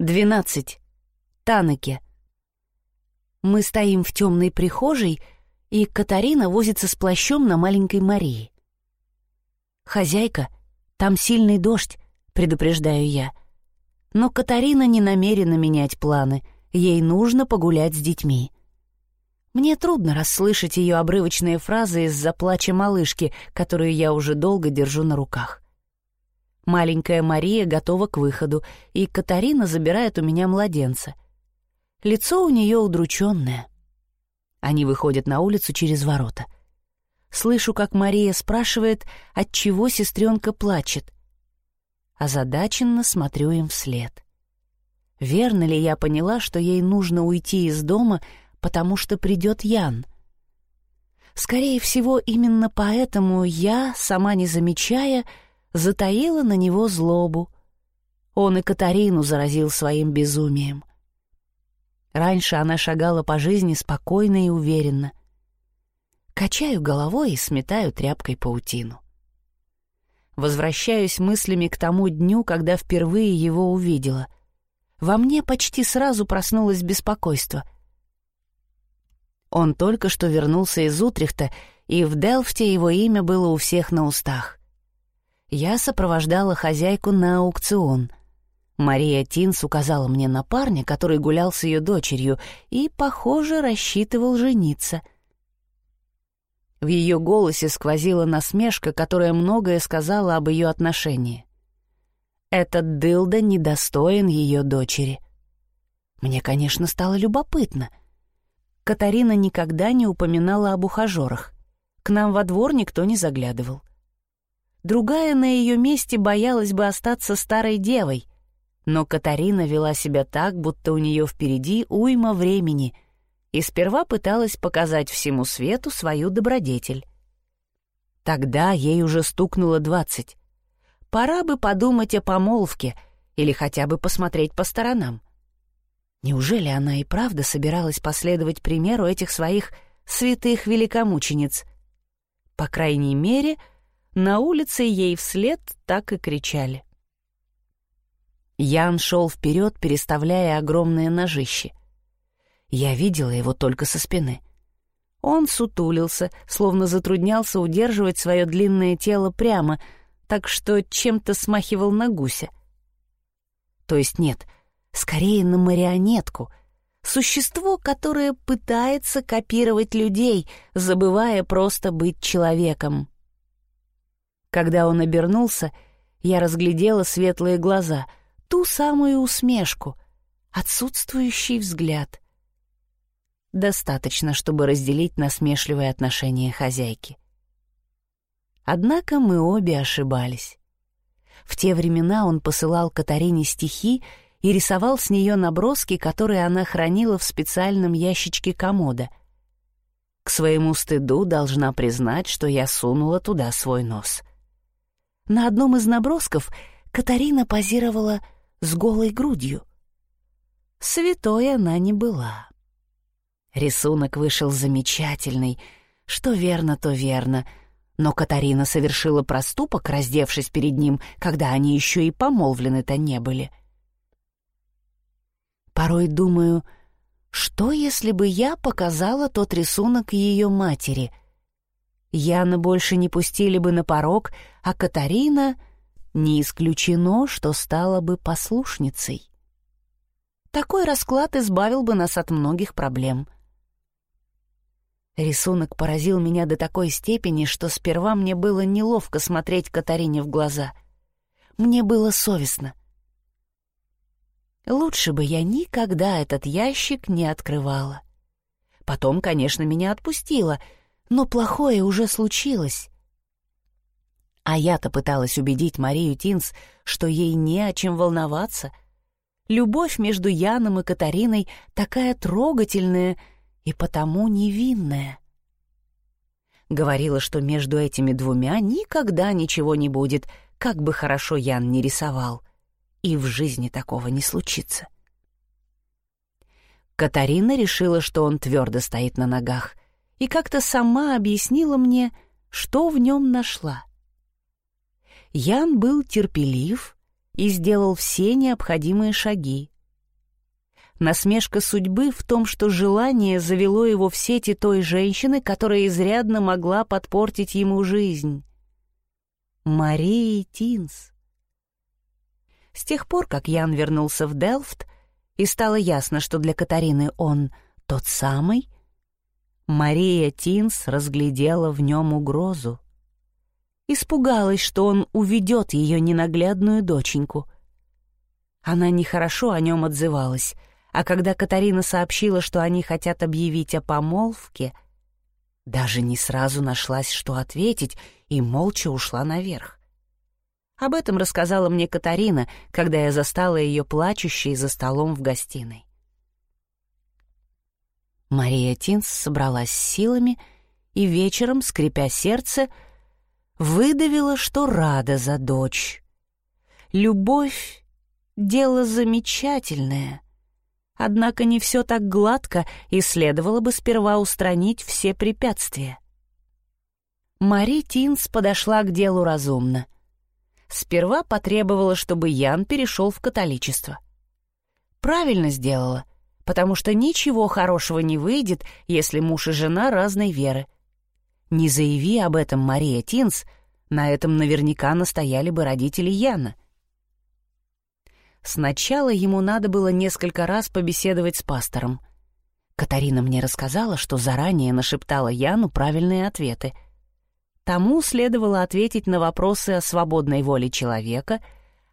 12. Танеке. Мы стоим в темной прихожей, и Катарина возится с плащом на маленькой Марии. «Хозяйка, там сильный дождь», — предупреждаю я. Но Катарина не намерена менять планы, ей нужно погулять с детьми. Мне трудно расслышать ее обрывочные фразы из-за плача малышки, которую я уже долго держу на руках. Маленькая Мария готова к выходу, и Катарина забирает у меня младенца. Лицо у нее удрученное. Они выходят на улицу через ворота. Слышу, как Мария спрашивает, от чего сестренка плачет. Озадаченно смотрю им вслед. Верно ли я поняла, что ей нужно уйти из дома, потому что придет Ян? Скорее всего, именно поэтому я, сама не замечая, затаила на него злобу. Он и Катарину заразил своим безумием. Раньше она шагала по жизни спокойно и уверенно. Качаю головой и сметаю тряпкой паутину. Возвращаюсь мыслями к тому дню, когда впервые его увидела. Во мне почти сразу проснулось беспокойство. Он только что вернулся из Утрехта, и в Делфте его имя было у всех на устах я сопровождала хозяйку на аукцион. Мария Тинс указала мне на парня, который гулял с ее дочерью и, похоже, рассчитывал жениться. В ее голосе сквозила насмешка, которая многое сказала об ее отношении. Этот дылда недостоин ее дочери. Мне, конечно, стало любопытно. Катарина никогда не упоминала об ухажерах. К нам во двор никто не заглядывал. Другая на ее месте боялась бы остаться старой девой. Но Катарина вела себя так, будто у нее впереди уйма времени, и сперва пыталась показать всему свету свою добродетель. Тогда ей уже стукнуло двадцать. Пора бы подумать о помолвке или хотя бы посмотреть по сторонам. Неужели она и правда собиралась последовать примеру этих своих святых великомучениц? По крайней мере, — на улице ей вслед так и кричали. Ян шел вперед, переставляя огромные ножище. Я видела его только со спины. Он сутулился, словно затруднялся удерживать свое длинное тело прямо, так что чем-то смахивал на гуся. То есть нет, скорее на марионетку, существо, которое пытается копировать людей, забывая просто быть человеком. Когда он обернулся, я разглядела светлые глаза, ту самую усмешку, отсутствующий взгляд. Достаточно, чтобы разделить насмешливое отношение хозяйки. Однако мы обе ошибались. В те времена он посылал Катарине стихи и рисовал с нее наброски, которые она хранила в специальном ящичке комода. К своему стыду должна признать, что я сунула туда свой нос. На одном из набросков Катарина позировала с голой грудью. Святой она не была. Рисунок вышел замечательный, что верно, то верно, но Катарина совершила проступок, раздевшись перед ним, когда они еще и помолвлены-то не были. Порой думаю, что если бы я показала тот рисунок ее матери — Яна больше не пустили бы на порог, а Катарина не исключено, что стала бы послушницей. Такой расклад избавил бы нас от многих проблем. Рисунок поразил меня до такой степени, что сперва мне было неловко смотреть Катарине в глаза. Мне было совестно. Лучше бы я никогда этот ящик не открывала. Потом, конечно, меня отпустила — но плохое уже случилось. А я-то пыталась убедить Марию Тинс, что ей не о чем волноваться. Любовь между Яном и Катариной такая трогательная и потому невинная. Говорила, что между этими двумя никогда ничего не будет, как бы хорошо Ян не рисовал. И в жизни такого не случится. Катарина решила, что он твердо стоит на ногах — и как-то сама объяснила мне, что в нем нашла. Ян был терпелив и сделал все необходимые шаги, Насмешка судьбы в том, что желание завело его в сети той женщины, которая изрядно могла подпортить ему жизнь. Марии Тинс. С тех пор, как Ян вернулся в Делфт, и стало ясно, что для Катарины он тот самый, Мария Тинс разглядела в нем угрозу. Испугалась, что он уведет ее ненаглядную доченьку. Она нехорошо о нем отзывалась — а когда Катарина сообщила, что они хотят объявить о помолвке, даже не сразу нашлась, что ответить, и молча ушла наверх. Об этом рассказала мне Катарина, когда я застала ее плачущей за столом в гостиной. Мария Тинс собралась силами и вечером, скрипя сердце, выдавила, что рада за дочь. Любовь — дело замечательное — Однако не все так гладко, и следовало бы сперва устранить все препятствия. Мари Тинс подошла к делу разумно. Сперва потребовала, чтобы Ян перешел в католичество. Правильно сделала, потому что ничего хорошего не выйдет, если муж и жена разной веры. Не заяви об этом Мария Тинс, на этом наверняка настояли бы родители Яна — Сначала ему надо было несколько раз побеседовать с пастором. Катарина мне рассказала, что заранее нашептала Яну правильные ответы. Тому следовало ответить на вопросы о свободной воле человека,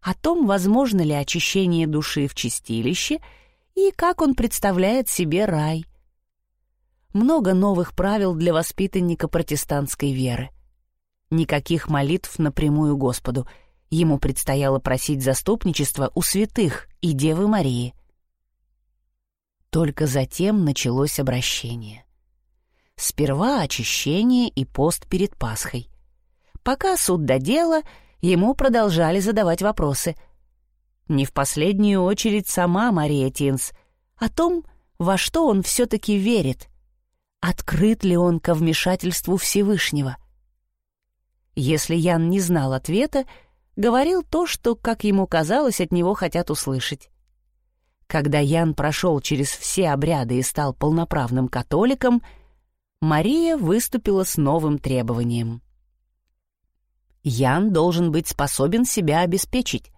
о том, возможно ли очищение души в чистилище и как он представляет себе рай. Много новых правил для воспитанника протестантской веры. Никаких молитв напрямую Господу — Ему предстояло просить заступничества у святых и Девы Марии. Только затем началось обращение. Сперва очищение и пост перед Пасхой. Пока суд до дела, ему продолжали задавать вопросы. Не в последнюю очередь сама Мария Тинс о том, во что он все-таки верит. Открыт ли он ко вмешательству Всевышнего? Если Ян не знал ответа, говорил то, что, как ему казалось, от него хотят услышать. Когда Ян прошел через все обряды и стал полноправным католиком, Мария выступила с новым требованием. Ян должен быть способен себя обеспечить.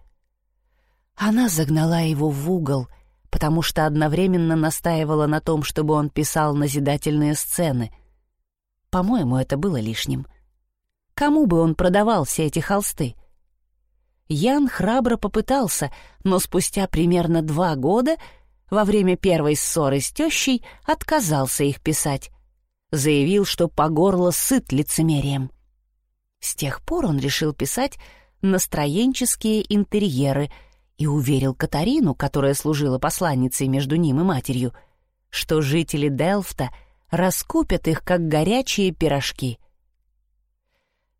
Она загнала его в угол, потому что одновременно настаивала на том, чтобы он писал назидательные сцены. По-моему, это было лишним. Кому бы он продавал все эти холсты? Ян храбро попытался, но спустя примерно два года, во время первой ссоры с тещей, отказался их писать. Заявил, что по горло сыт лицемерием. С тех пор он решил писать настроенческие интерьеры и уверил Катарину, которая служила посланницей между ним и матерью, что жители Делфта раскупят их, как горячие пирожки.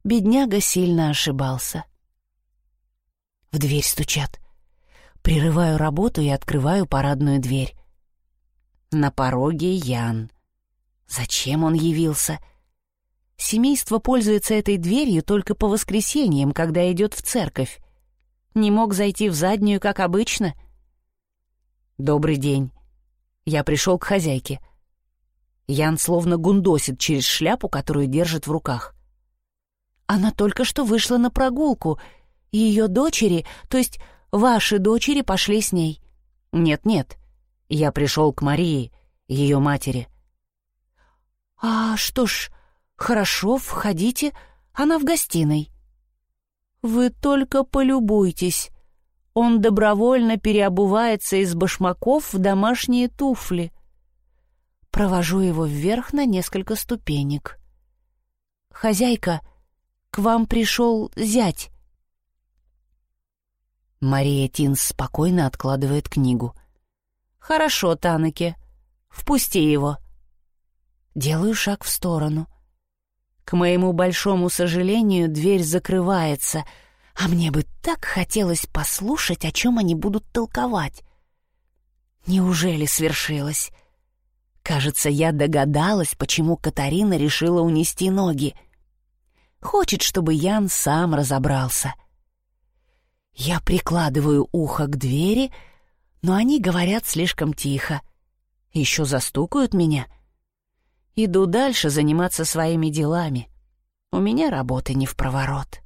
Бедняга сильно ошибался — в дверь стучат. Прерываю работу и открываю парадную дверь. На пороге Ян. Зачем он явился? Семейство пользуется этой дверью только по воскресеньям, когда идет в церковь. Не мог зайти в заднюю, как обычно. «Добрый день. Я пришел к хозяйке». Ян словно гундосит через шляпу, которую держит в руках. «Она только что вышла на прогулку», ее дочери, то есть ваши дочери, пошли с ней. Нет-нет, я пришел к Марии, ее матери. А что ж, хорошо, входите, она в гостиной. Вы только полюбуйтесь. Он добровольно переобувается из башмаков в домашние туфли. Провожу его вверх на несколько ступенек. «Хозяйка, к вам пришел зять. Мария Тинс спокойно откладывает книгу. «Хорошо, Танаки. Впусти его». Делаю шаг в сторону. К моему большому сожалению, дверь закрывается, а мне бы так хотелось послушать, о чем они будут толковать. Неужели свершилось? Кажется, я догадалась, почему Катарина решила унести ноги. Хочет, чтобы Ян сам разобрался — я прикладываю ухо к двери, Но они говорят слишком тихо. Еще застукают меня. Иду дальше заниматься своими делами. У меня работы не в проворот.